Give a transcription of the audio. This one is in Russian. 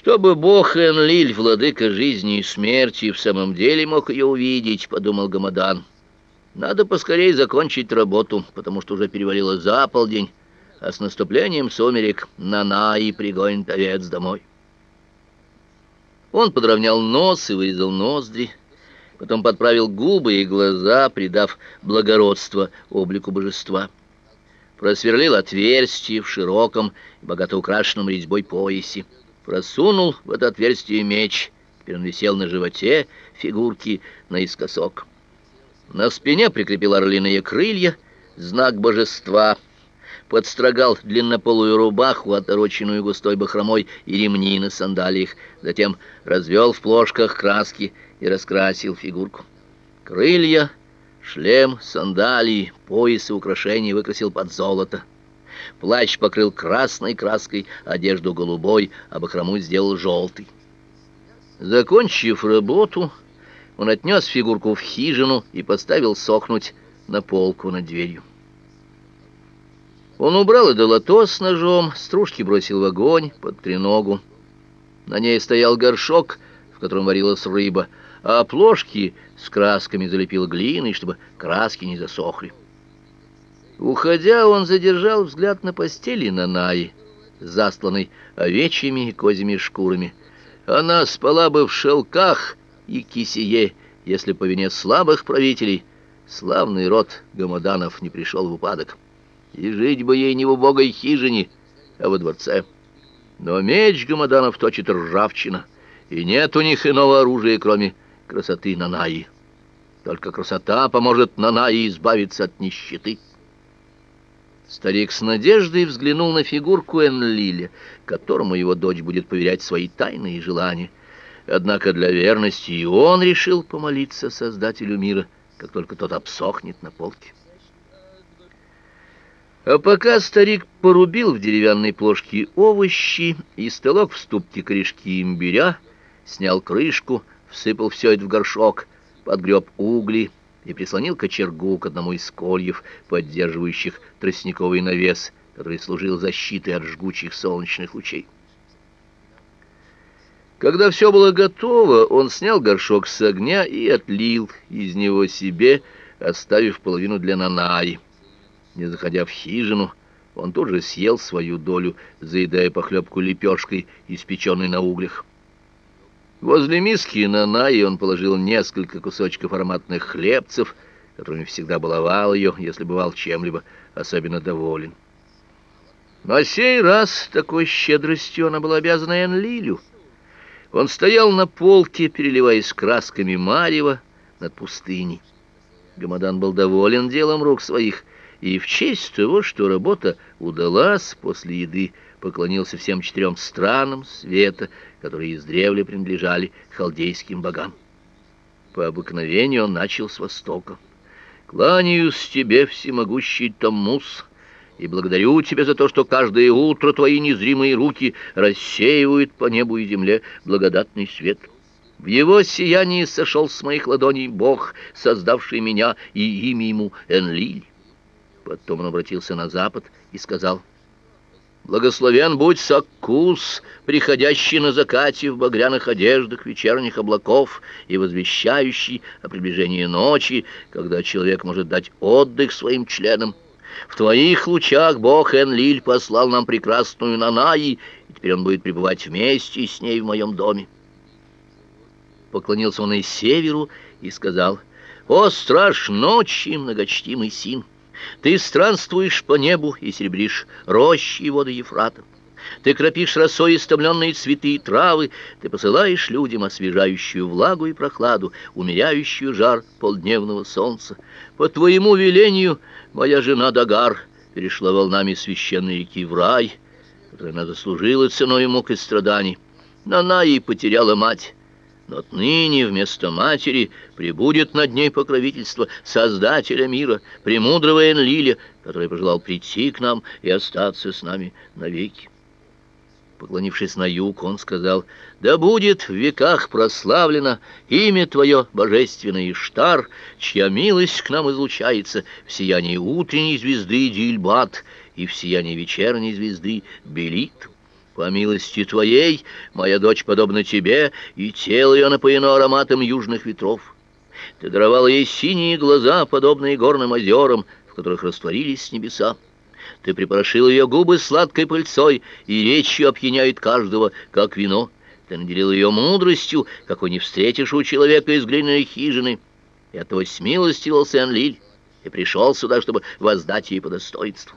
Чтобы бог Энлиль, владыка жизни и смерти, в самом деле мог ее увидеть, подумал Гамадан. Надо поскорее закончить работу, потому что уже перевалило за полдень, а с наступлением сумерек Нана и пригонит овец домой. Он подровнял нос и вырезал ноздри, потом подправил губы и глаза, придав благородство облику божества. Просверлил отверстие в широком и богато украшенном резьбой поясе просунул в это отверстие меч. Теперь он висел на животе фигурки наискосок. На спине прикрепил орлиные крылья, знак божества. Подстрогал длиннополую рубаху, отороченную густой бахромой, и ремни на сандалиях. Затем развел в плошках краски и раскрасил фигурку. Крылья, шлем, сандалии, пояс и украшения выкрасил под золото. Плащ покрыл красной краской, одежду голубой, а бахрому сделал желтый. Закончив работу, он отнес фигурку в хижину и поставил сохнуть на полку над дверью. Он убрал и долото с ножом, стружки бросил в огонь под треногу. На ней стоял горшок, в котором варилась рыба, а плошки с красками залепил глиной, чтобы краски не засохли. Уходя, он задержал взгляд на постели Нанаи, застланной овечьими и козьими шкурами. Она спала бы в шелках и кисее, если по вине слабых правителей славный род Гамаданов не пришел в упадок. И жить бы ей не в убогой хижине, а во дворце. Но меч Гамаданов точит ржавчина, и нет у них иного оружия, кроме красоты Нанаи. Только красота поможет Нанаи избавиться от нищеты. Старик с надеждой взглянул на фигурку Энлиля, которому его дочь будет поверять свои тайны и желания. Однако для верности и он решил помолиться Создателю мира, как только тот обсохнет на полке. А пока старик порубил в деревянной плошке овощи и столок в ступке корешки имбиря, снял крышку, всыпал все это в горшок, подгреб угли, и прислонил кочергу к одному из кольев, поддерживающих тростниковый навес, который служил защитой от жгучих солнечных лучей. Когда все было готово, он снял горшок с огня и отлил из него себе, оставив половину для Нанаи. Не заходя в хижину, он тут же съел свою долю, заедая похлебку лепешкой, испеченной на углях. Возле миски на Наи он положил несколько кусочков ароматных хлебцев, которыми всегда баловал ее, если бывал чем-либо особенно доволен. На сей раз такой щедростью она была обязана Энлилю. Он стоял на полке, переливаясь красками марева над пустыней. Гамадан был доволен делом рук своих, и в честь того, что работа удалась после еды, поклонился всем четырем странам света, которые издревле принадлежали халдейским богам. По обыкновению он начал с востока. «Кланяюсь тебе, всемогущий Таммус, и благодарю тебя за то, что каждое утро твои незримые руки рассеивают по небу и земле благодатный свет». В его сиянии сошел с моих ладоней Бог, создавший меня, и имя ему Энлиль. Потом он обратился на запад и сказал, Благословен будь Саккус, приходящий на закате в багряных одеждах вечерних облаков и возвещающий о приближении ночи, когда человек может дать отдых своим членам. В твоих лучах Бог Энлиль послал нам прекрасную Нанаи, и теперь он будет пребывать вместе с ней в моем доме. Поклонился он и северу и сказал, «О, страж ночи, многочтимый син!» Ты странствуешь по небу и серебришь рощи и воды Ефрата. Ты кропишь росой истомленные цветы и травы, ты посылаешь людям освежающую влагу и прохладу, умеряющую жар полдневного солнца. По твоему велению моя жена Дагар перешла волнами священной реки в рай, которой она заслужила ценой мук и страданий. Но она потеряла мать, но отныне вместо матери прибудет над ней покровительство Создателя мира, премудрого Энлиля, который пожелал прийти к нам и остаться с нами навеки. Поклонившись на юг, он сказал, «Да будет в веках прославлено имя Твое, божественный Иштар, чья милость к нам излучается в сиянии утренней звезды Дильбат и в сиянии вечерней звезды Белит». По милости твоей, моя дочь подобна тебе, и тело ее напоено ароматом южных ветров. Ты даровала ей синие глаза, подобные горным озерам, в которых растворились небеса. Ты припорошил ее губы сладкой пыльцой, и речью опьяняет каждого, как вино. Ты наделил ее мудростью, какой не встретишь у человека из глиняной хижины. И оттого смилостивился Анлиль и пришел сюда, чтобы воздать ей по достоинству.